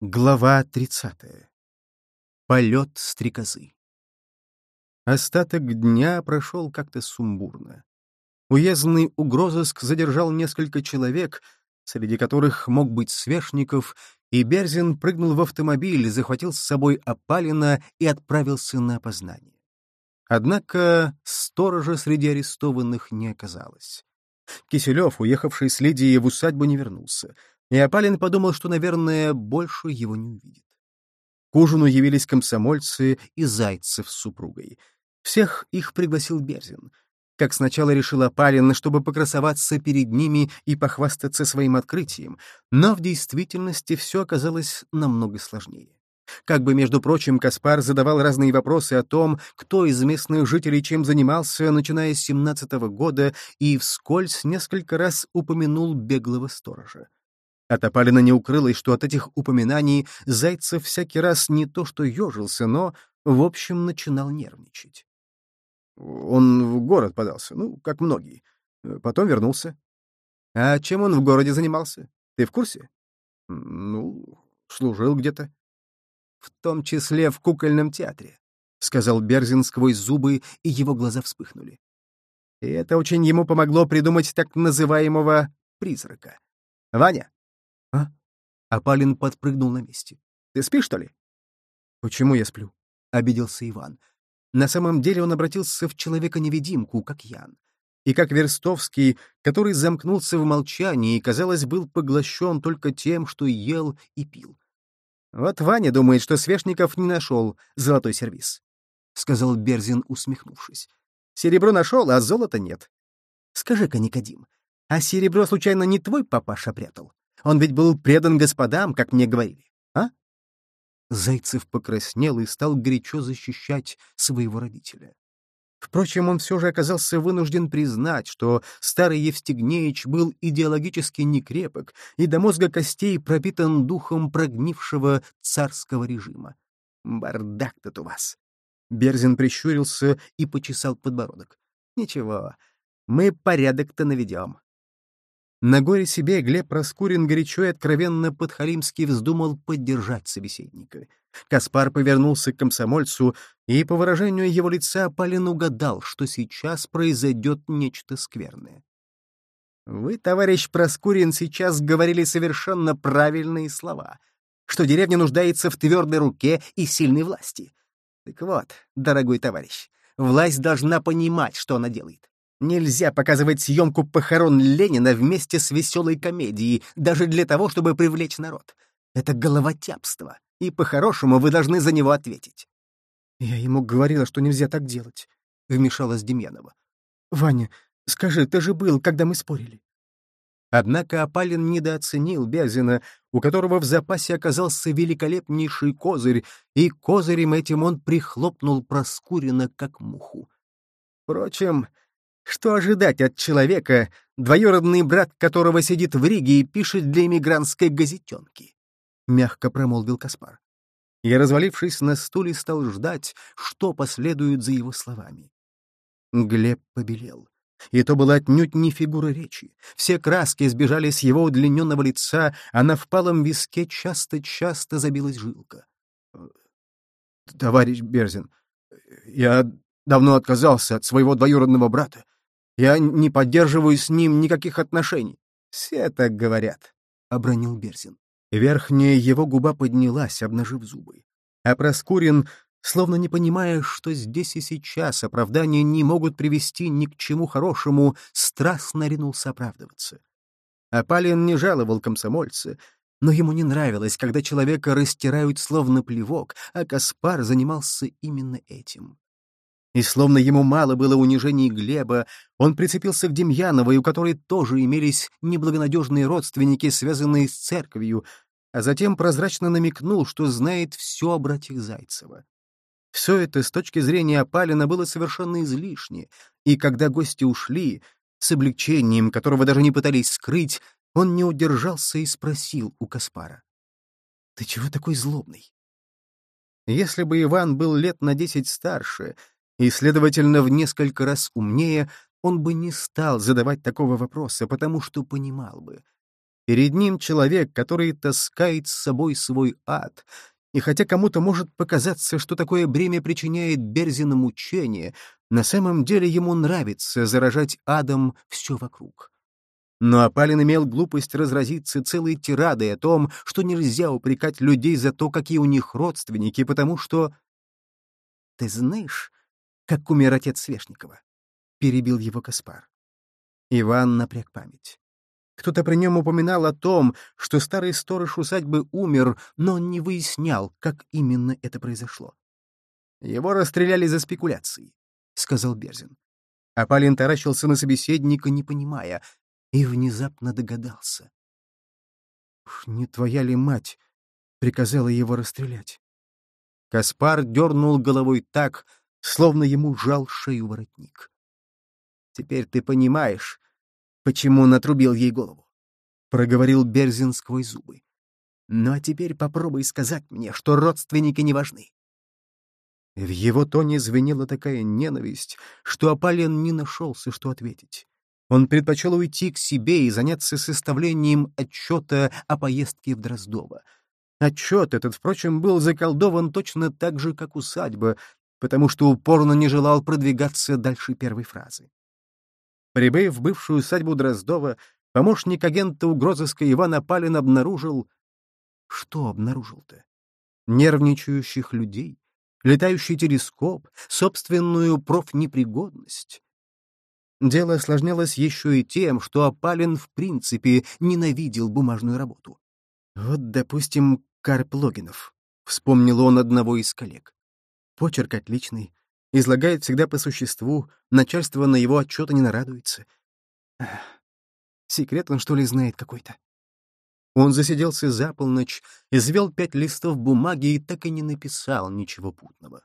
Глава 30. Полет стрекозы. Остаток дня прошел как-то сумбурно. Уездный угрозыск задержал несколько человек, среди которых мог быть Свешников, и Берзин прыгнул в автомобиль, захватил с собой опалина и отправился на опознание. Однако сторожа среди арестованных не оказалось. Киселев, уехавший с Лидией в усадьбу, не вернулся — и Апалин подумал, что, наверное, больше его не увидит. К ужину явились комсомольцы и Зайцев с супругой. Всех их пригласил Берзин. Как сначала решил Апалин, чтобы покрасоваться перед ними и похвастаться своим открытием, но в действительности все оказалось намного сложнее. Как бы, между прочим, Каспар задавал разные вопросы о том, кто из местных жителей чем занимался, начиная с 17 -го года, и вскользь несколько раз упомянул беглого сторожа. От Апалина не укрылось, что от этих упоминаний Зайцев всякий раз не то что ежился, но, в общем, начинал нервничать. Он в город подался, ну, как многие. Потом вернулся. А чем он в городе занимался? Ты в курсе? Ну, служил где-то. В том числе в кукольном театре, — сказал Берзин сквозь зубы, и его глаза вспыхнули. И это очень ему помогло придумать так называемого призрака. Ваня, «А?» Апалин подпрыгнул на месте. «Ты спишь, что ли?» «Почему я сплю?» — обиделся Иван. На самом деле он обратился в человека-невидимку, как Ян. И как Верстовский, который замкнулся в молчании и, казалось, был поглощен только тем, что ел и пил. «Вот Ваня думает, что Свешников не нашел золотой сервиз», — сказал Берзин, усмехнувшись. «Серебро нашел, а золота нет. Скажи-ка, Никодим, а серебро случайно не твой папаша прятал?» Он ведь был предан господам, как мне говорили, а? Зайцев покраснел и стал горячо защищать своего родителя. Впрочем, он все же оказался вынужден признать, что старый Евстигнеич был идеологически некрепок и до мозга костей пропитан духом прогнившего царского режима. Бардак тут у вас. Берзин прищурился и почесал подбородок. Ничего, мы порядок-то наведем. На горе себе Глеб Проскурин горячо и откровенно подхалимски вздумал поддержать собеседника. Каспар повернулся к комсомольцу, и по выражению его лица Палин угадал, что сейчас произойдет нечто скверное. «Вы, товарищ Проскурин, сейчас говорили совершенно правильные слова, что деревня нуждается в твердой руке и сильной власти. Так вот, дорогой товарищ, власть должна понимать, что она делает. Нельзя показывать съемку похорон Ленина вместе с веселой комедией, даже для того, чтобы привлечь народ. Это головотяпство, и по-хорошему вы должны за него ответить. «Я ему говорила, что нельзя так делать», — вмешалась Демьянова. «Ваня, скажи, ты же был, когда мы спорили». Однако Апалин недооценил Бязина, у которого в запасе оказался великолепнейший козырь, и козырем этим он прихлопнул Проскурина как муху. Впрочем, что ожидать от человека, двоюродный брат которого сидит в Риге и пишет для эмигрантской газетенки? Мягко промолвил Каспар. И, развалившись на стуле, стал ждать, что последует за его словами. Глеб побелел. И то была отнюдь не фигура речи. Все краски сбежали с его удлиненного лица, а на впалом виске часто-часто забилась жилка. «Товарищ Берзин, я давно отказался от своего двоюродного брата. Я не поддерживаю с ним никаких отношений. Все так говорят, — обронил Берзин. Верхняя его губа поднялась, обнажив зубы. А Проскурин, словно не понимая, что здесь и сейчас оправдания не могут привести ни к чему хорошему, страстно ринулся оправдываться. Апалин не жаловал комсомольца, но ему не нравилось, когда человека растирают словно плевок, а Каспар занимался именно этим. И словно ему мало было унижений Глеба, он прицепился к Демьяновой, у которой тоже имелись неблагонадежные родственники, связанные с церковью, а затем прозрачно намекнул, что знает все о братьях Зайцева. Все это с точки зрения Апалина было совершенно излишне, и когда гости ушли, с облегчением, которого даже не пытались скрыть, он не удержался и спросил у Каспара. «Ты чего такой злобный?» Если бы Иван был лет на десять старше, и, следовательно, в несколько раз умнее, он бы не стал задавать такого вопроса, потому что понимал бы. Перед ним человек, который таскает с собой свой ад. И хотя кому-то может показаться, что такое бремя причиняет Берзину мучение, на самом деле ему нравится заражать адом все вокруг. Но Апалин имел глупость разразиться целой тирадой о том, что нельзя упрекать людей за то, какие у них родственники, потому что... «Ты знаешь, как умер отец Свешникова?» — перебил его Каспар. Иван напряг память. Кто-то при нем упоминал о том, что старый сторож усадьбы умер, но он не выяснял, как именно это произошло. «Его расстреляли за спекуляции», — сказал Берзин. А Палин таращился на собеседника, не понимая, и внезапно догадался. «Уж не твоя ли мать приказала его расстрелять?» Каспар дернул головой так, словно ему жал шею воротник. «Теперь ты понимаешь, почему он отрубил ей голову», — проговорил Берзин сквозь зубы. «Ну а теперь попробуй сказать мне, что родственники не важны». В его тоне звенела такая ненависть, что Апален не нашелся, что ответить. Он предпочел уйти к себе и заняться составлением отчета о поездке в Дроздово. Отчет этот, впрочем, был заколдован точно так же, как усадьба, потому что упорно не желал продвигаться дальше первой фразы. Прибыв в бывшую усадьбу Дроздова, помощник агента угрозыска Иван Апалин обнаружил... Что обнаружил-то? Нервничающих людей, летающий телескоп, собственную профнепригодность. Дело осложнялось еще и тем, что Апалин в принципе ненавидел бумажную работу. Вот, допустим, Карп Логинов. Вспомнил он одного из коллег. Почерк отличный, излагает всегда по существу, начальство на его отчеты не нарадуется. Эх, секрет он, что ли, знает какой-то? Он засиделся за полночь, извел пять листов бумаги и так и не написал ничего путного.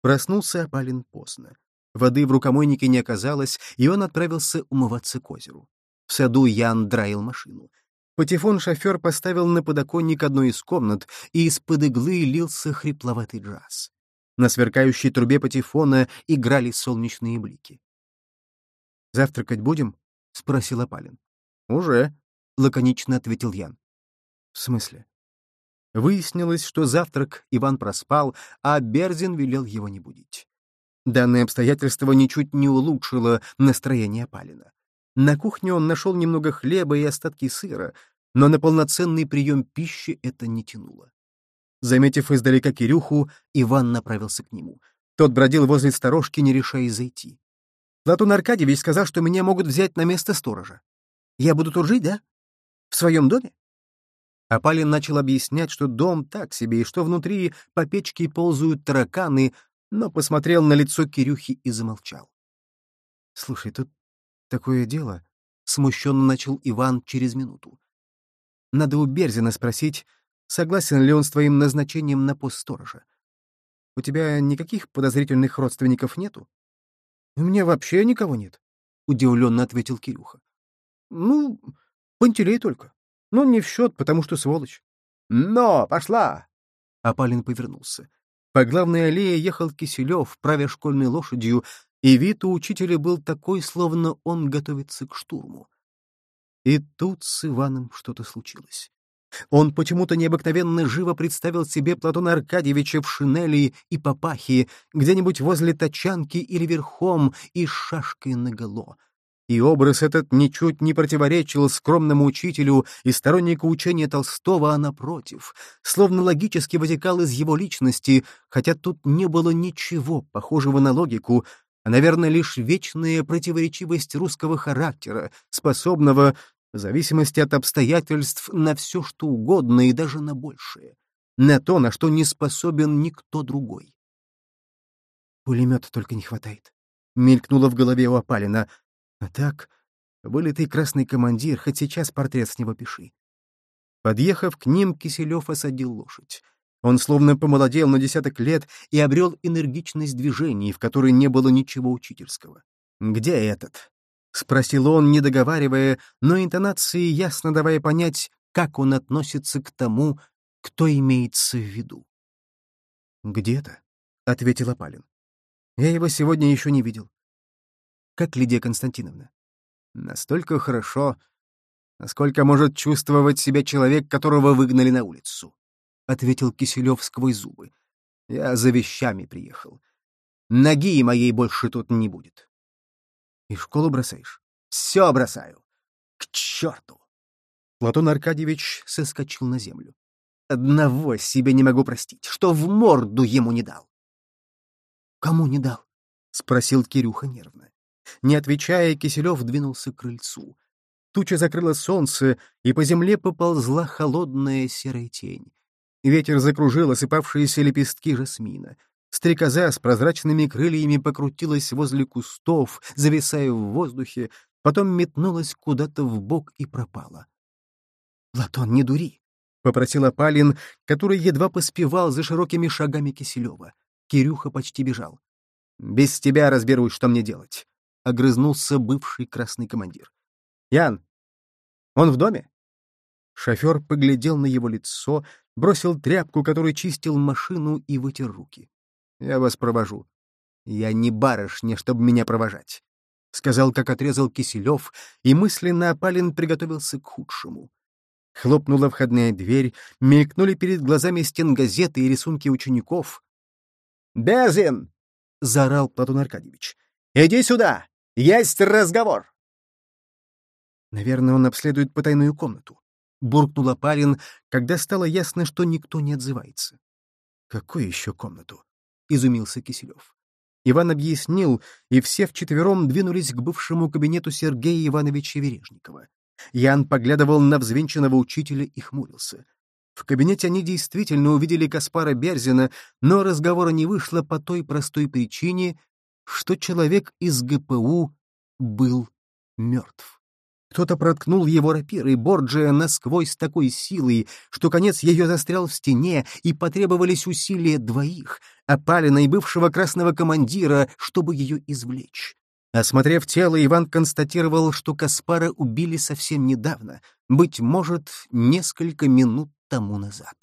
Проснулся опален поздно. Воды в рукомойнике не оказалось, и он отправился умываться к озеру. В саду Ян драил машину. Патефон шофер поставил на подоконник одной из комнат, и из-под иглы лился хрипловатый джаз. На сверкающей трубе патефона играли солнечные блики. «Завтракать будем?» — спросил Апалин. «Уже», — лаконично ответил Ян. «В смысле?» Выяснилось, что завтрак Иван проспал, а Берзин велел его не будить. Данное обстоятельство ничуть не улучшило настроение Апалина. На кухне он нашел немного хлеба и остатки сыра, но на полноценный прием пищи это не тянуло. Заметив издалека Кирюху, Иван направился к нему. Тот бродил возле сторожки, не решаясь зайти. Платон Аркадьевич сказал, что меня могут взять на место сторожа. Я буду тут жить, да? В своем доме? Апалин начал объяснять, что дом так себе, и что внутри по печке ползают тараканы, но посмотрел на лицо Кирюхи и замолчал. «Слушай, тут такое дело», — смущенно начал Иван через минуту. «Надо у Берзина спросить, согласен ли он с твоим назначением на пост сторожа. У тебя никаких подозрительных родственников нету? — У меня вообще никого нет, — удивленно ответил Кирюха. — Ну, Пантелей только. Но не в счет, потому что сволочь. — Но, пошла! Апалин повернулся. По главной аллее ехал Киселев, правя школьной лошадью, и вид у учителя был такой, словно он готовится к штурму. И тут с Иваном что-то случилось. Он почему-то необыкновенно живо представил себе Платона Аркадьевича в шинели и папахе, где-нибудь возле тачанки или верхом и с шашкой наголо. И образ этот ничуть не противоречил скромному учителю и стороннику учения Толстого, а напротив, словно логически вытекал из его личности, хотя тут не было ничего похожего на логику, а, наверное, лишь вечная противоречивость русского характера, способного в зависимости от обстоятельств, на все что угодно и даже на большее, на то, на что не способен никто другой. Пулемета только не хватает. Мелькнуло в голове у Апалина. А так, вылитый красный командир, хоть сейчас портрет с него пиши. Подъехав к ним, Киселев осадил лошадь. Он словно помолодел на десяток лет и обрел энергичность движений, в которой не было ничего учительского. «Где этот?» — спросил он, не договаривая, но интонации ясно давая понять, как он относится к тому, кто имеется в виду. «Где-то», — ответил Апалин. «Я его сегодня еще не видел». «Как Лидия Константиновна?» «Настолько хорошо, Насколько может чувствовать себя человек, которого выгнали на улицу? — ответил Киселев сквозь зубы. — Я за вещами приехал. Ноги моей больше тут не будет. — И школу бросаешь? — Все бросаю. К черту! Платон Аркадьевич соскочил на землю. Одного себе не могу простить, что в морду ему не дал. — Кому не дал? — спросил Кирюха нервно. Не отвечая, Киселев двинулся к крыльцу. Туча закрыла солнце, и по земле поползла холодная серая тень. Ветер закружил осыпавшиеся лепестки жасмина. Стрекоза с прозрачными крыльями покрутилась возле кустов, зависая в воздухе, потом метнулась куда-то в бок и пропала. «Платон, не дури!» — попросил Апалин, который едва поспевал за широкими шагами Киселева. Кирюха почти бежал. «Без тебя разберусь, что мне делать», — огрызнулся бывший красный командир. «Ян, он в доме?» Шофер поглядел на его лицо, бросил тряпку, которой чистил машину, и вытер руки. «Я вас провожу». «Я не барышня, чтобы меня провожать», — сказал, как отрезал Киселев, и мысленно Апалин приготовился к худшему. Хлопнула входная дверь, мелькнули перед глазами стен газеты и рисунки учеников. «Безин!» — заорал Платон Аркадьевич. «Иди сюда! Есть разговор!» Наверное, он обследует потайную комнату. Буркнул Апарин, когда стало ясно, что никто не отзывается. «Какую еще комнату?» — изумился Киселев. Иван объяснил, и все вчетвером двинулись к бывшему кабинету Сергея Ивановича Вережникова. Ян поглядывал на взвинченного учителя и хмурился. В кабинете они действительно увидели Каспара Берзина, но разговора не вышло по той простой причине, что человек из ГПУ был мертв. Кто-то проткнул его рапирой Борджия насквозь с такой силой, что конец ее застрял в стене, и потребовались усилия двоих, опалина и бывшего красного командира, чтобы ее извлечь. Осмотрев тело, Иван констатировал, что Каспара убили совсем недавно, быть может, несколько минут тому назад.